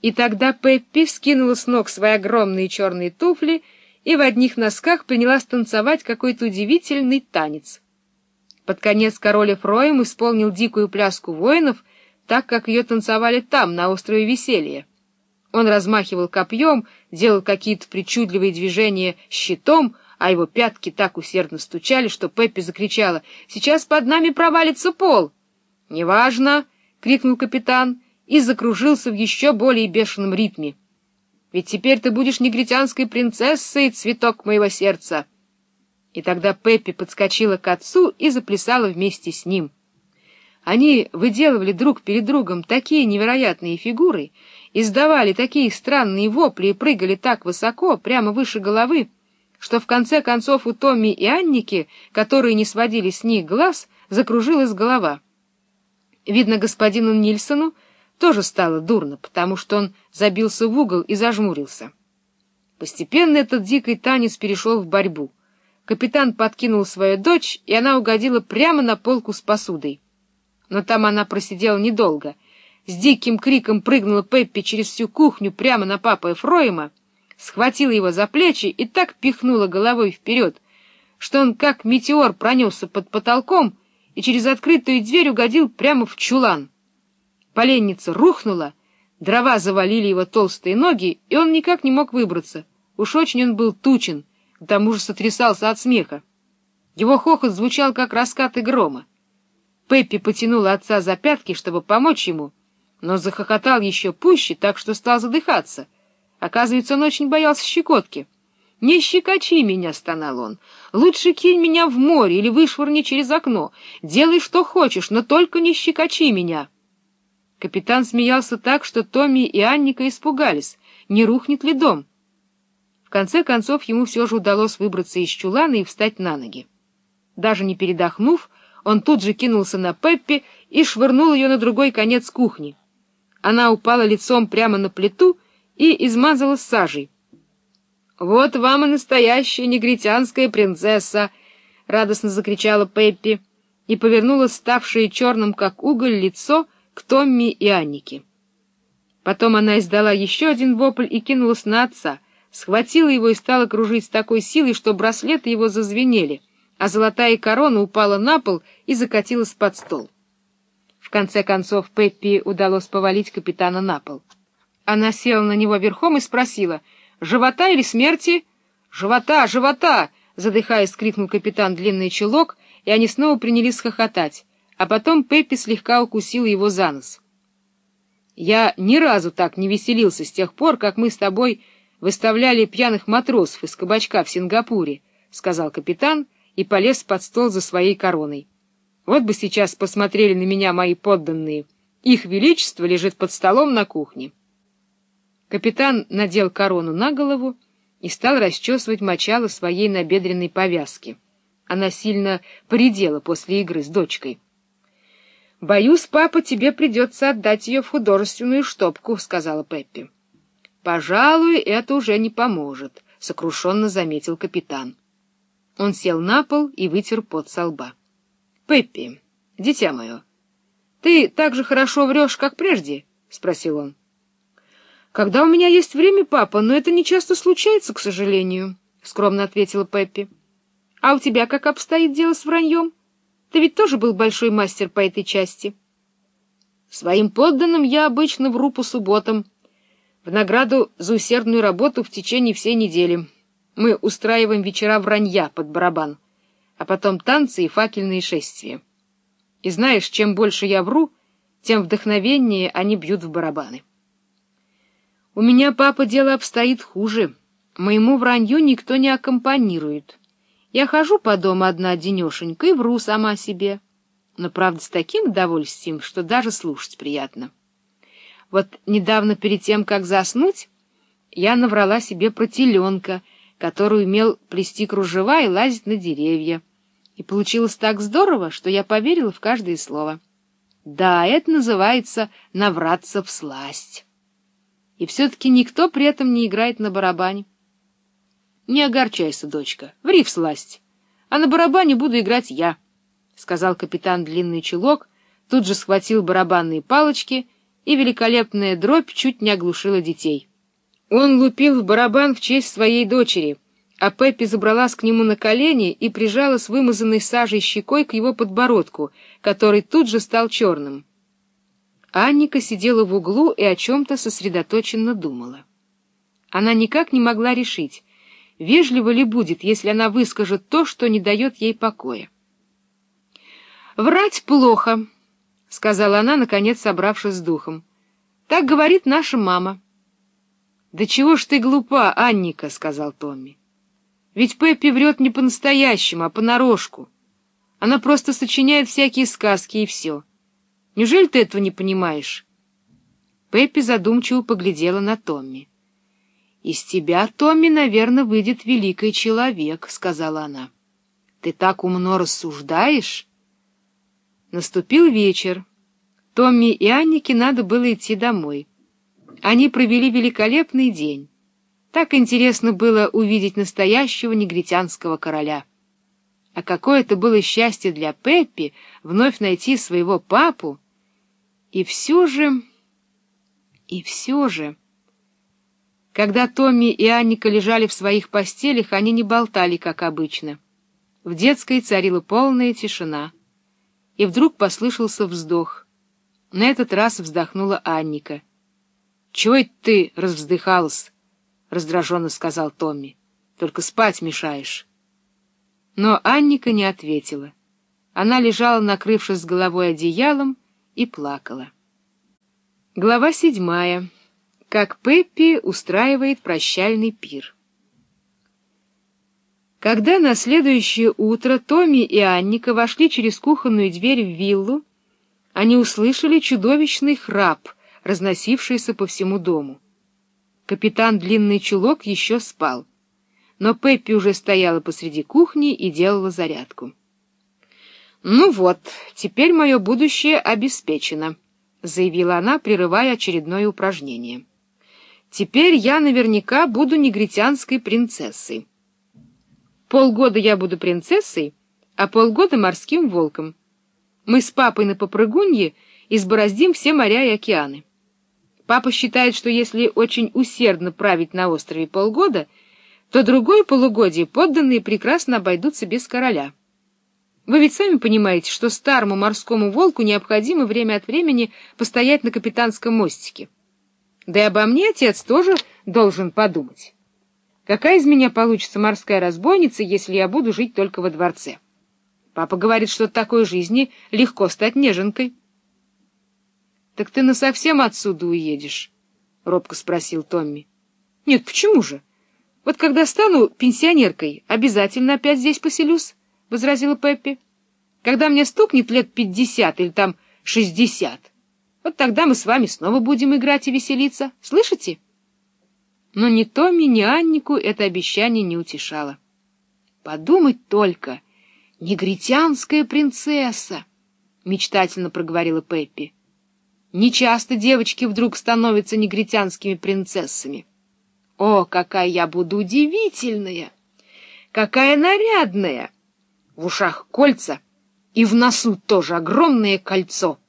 И тогда Пеппи скинула с ног свои огромные черные туфли и в одних носках принялась танцевать какой-то удивительный танец. Под конец король Эфроим исполнил дикую пляску воинов, так как ее танцевали там, на острове Веселья. Он размахивал копьем, делал какие-то причудливые движения щитом, а его пятки так усердно стучали, что Пеппи закричала «Сейчас под нами провалится пол!» «Неважно!» — крикнул капитан и закружился в еще более бешеном ритме. «Ведь теперь ты будешь негритянской принцессой, цветок моего сердца!» И тогда Пеппи подскочила к отцу и заплясала вместе с ним. Они выделывали друг перед другом такие невероятные фигуры, издавали такие странные вопли и прыгали так высоко, прямо выше головы, что в конце концов у Томми и Анники, которые не сводили с них глаз, закружилась голова. Видно, господину Нильсону тоже стало дурно, потому что он забился в угол и зажмурился. Постепенно этот дикий танец перешел в борьбу. Капитан подкинул свою дочь, и она угодила прямо на полку с посудой. Но там она просидела недолго. С диким криком прыгнула Пеппи через всю кухню прямо на папа Эфроима, схватила его за плечи и так пихнула головой вперед, что он как метеор пронесся под потолком и через открытую дверь угодил прямо в чулан. Поленница рухнула, дрова завалили его толстые ноги, и он никак не мог выбраться. Уж очень он был тучен, к тому же сотрясался от смеха. Его хохот звучал, как раскаты грома. Пеппи потянула отца за пятки, чтобы помочь ему, но захохотал еще пуще, так что стал задыхаться. Оказывается, он очень боялся щекотки. «Не щекочи меня!» — стонал он. «Лучше кинь меня в море или вышвырни через окно. Делай, что хочешь, но только не щекочи меня!» Капитан смеялся так, что Томми и Анника испугались, не рухнет ли дом. В конце концов ему все же удалось выбраться из чулана и встать на ноги. Даже не передохнув, он тут же кинулся на Пеппи и швырнул ее на другой конец кухни. Она упала лицом прямо на плиту и измазалась сажей. «Вот вам и настоящая негритянская принцесса!» — радостно закричала Пеппи и повернула ставшее черным, как уголь, лицо — к Томми и Аннике. Потом она издала еще один вопль и кинулась на отца, схватила его и стала кружить с такой силой, что браслеты его зазвенели, а золотая корона упала на пол и закатилась под стол. В конце концов Пеппи удалось повалить капитана на пол. Она села на него верхом и спросила, «Живота или смерти?» «Живота! Живота!» — задыхаясь, крикнул капитан длинный чулок, и они снова принялись хохотать а потом Пеппи слегка укусил его за нос. «Я ни разу так не веселился с тех пор, как мы с тобой выставляли пьяных матросов из кабачка в Сингапуре», — сказал капитан и полез под стол за своей короной. «Вот бы сейчас посмотрели на меня мои подданные. Их величество лежит под столом на кухне». Капитан надел корону на голову и стал расчесывать мочало своей набедренной повязки. Она сильно поредела после игры с дочкой. — Боюсь, папа, тебе придется отдать ее в художественную штопку, — сказала Пеппи. — Пожалуй, это уже не поможет, — сокрушенно заметил капитан. Он сел на пол и вытер пот со лба. — Пеппи, дитя мое, ты так же хорошо врешь, как прежде? — спросил он. — Когда у меня есть время, папа, но это не часто случается, к сожалению, — скромно ответила Пеппи. — А у тебя как обстоит дело с враньем? — ты ведь тоже был большой мастер по этой части. Своим подданным я обычно вру по субботам, в награду за усердную работу в течение всей недели. Мы устраиваем вечера вранья под барабан, а потом танцы и факельные шествия. И знаешь, чем больше я вру, тем вдохновеннее они бьют в барабаны. У меня, папа, дело обстоит хуже. Моему вранью никто не аккомпанирует. Я хожу по дому одна денешенька и вру сама себе. Но, правда, с таким удовольствием, что даже слушать приятно. Вот недавно перед тем, как заснуть, я наврала себе про теленка, который умел плести кружева и лазить на деревья. И получилось так здорово, что я поверила в каждое слово. Да, это называется «навраться в сласть». И все-таки никто при этом не играет на барабане. Не огорчайся, дочка, ври в сласть. А на барабане буду играть я, — сказал капитан Длинный Чулок, тут же схватил барабанные палочки и великолепная дробь чуть не оглушила детей. Он лупил в барабан в честь своей дочери, а Пеппи забралась к нему на колени и прижала с вымазанной сажей щекой к его подбородку, который тут же стал черным. Анника сидела в углу и о чем-то сосредоточенно думала. Она никак не могла решить, вежливо ли будет, если она выскажет то, что не дает ей покоя. «Врать плохо», — сказала она, наконец собравшись с духом. «Так говорит наша мама». «Да чего ж ты глупа, Анника», — сказал Томми. «Ведь Пеппи врет не по-настоящему, а понарошку. Она просто сочиняет всякие сказки и все. Неужели ты этого не понимаешь?» Пеппи задумчиво поглядела на Томми. «Из тебя, Томми, наверное, выйдет великий человек», — сказала она. «Ты так умно рассуждаешь?» Наступил вечер. Томми и Аннике надо было идти домой. Они провели великолепный день. Так интересно было увидеть настоящего негритянского короля. А какое это было счастье для Пеппи вновь найти своего папу. И все же... И все же... Когда Томми и Анника лежали в своих постелях, они не болтали, как обычно. В детской царила полная тишина. И вдруг послышался вздох. На этот раз вздохнула Анника. — Чего это ты развздыхалась? — раздраженно сказал Томми. — Только спать мешаешь. Но Анника не ответила. Она лежала, накрывшись головой одеялом, и плакала. Глава седьмая как Пеппи устраивает прощальный пир. Когда на следующее утро Томми и Анника вошли через кухонную дверь в виллу, они услышали чудовищный храп, разносившийся по всему дому. Капитан Длинный Чулок еще спал, но Пеппи уже стояла посреди кухни и делала зарядку. «Ну вот, теперь мое будущее обеспечено», — заявила она, прерывая очередное упражнение. Теперь я наверняка буду негритянской принцессой. Полгода я буду принцессой, а полгода морским волком. Мы с папой на попрыгунье избороздим все моря и океаны. Папа считает, что если очень усердно править на острове полгода, то другое полугодие подданные прекрасно обойдутся без короля. Вы ведь сами понимаете, что старому морскому волку необходимо время от времени постоять на капитанском мостике. Да и обо мне отец тоже должен подумать. Какая из меня получится морская разбойница, если я буду жить только во дворце? Папа говорит, что такой жизни легко стать неженкой. — Так ты насовсем отсюда уедешь? — робко спросил Томми. — Нет, почему же? Вот когда стану пенсионеркой, обязательно опять здесь поселюсь, — возразила Пеппи. — Когда мне стукнет лет пятьдесят или там шестьдесят, вот тогда мы с вами снова будем играть и веселиться. Слышите? Но ни Томми, ни Аннику это обещание не утешало. Подумать только, негритянская принцесса, мечтательно проговорила Пеппи. Нечасто девочки вдруг становятся негритянскими принцессами. О, какая я буду удивительная! Какая нарядная! В ушах кольца и в носу тоже огромное кольцо —